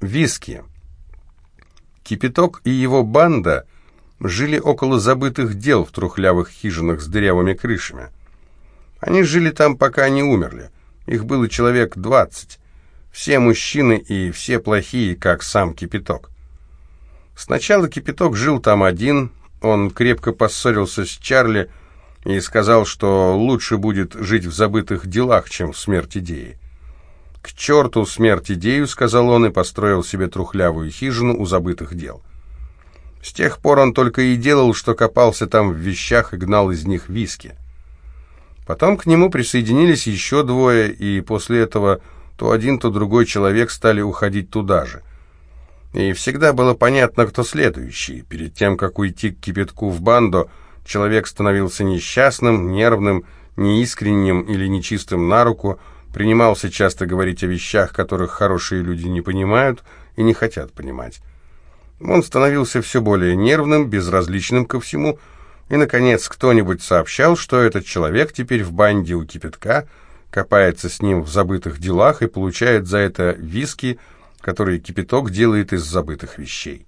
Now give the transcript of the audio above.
Виски. Кипяток и его банда жили около забытых дел в трухлявых хижинах с дырявыми крышами. Они жили там, пока не умерли. Их было человек двадцать. Все мужчины и все плохие, как сам Кипяток. Сначала Кипяток жил там один, он крепко поссорился с Чарли и сказал, что лучше будет жить в забытых делах, чем в смерть идеи. «К черту смерть идею», — сказал он, и построил себе трухлявую хижину у забытых дел. С тех пор он только и делал, что копался там в вещах и гнал из них виски. Потом к нему присоединились еще двое, и после этого то один, то другой человек стали уходить туда же. И всегда было понятно, кто следующий. Перед тем, как уйти к кипятку в банду, человек становился несчастным, нервным, неискренним или нечистым на руку, принимался часто говорить о вещах, которых хорошие люди не понимают и не хотят понимать. Он становился все более нервным, безразличным ко всему, и, наконец, кто-нибудь сообщал, что этот человек теперь в банде у кипятка, копается с ним в забытых делах и получает за это виски – который кипяток делает из забытых вещей.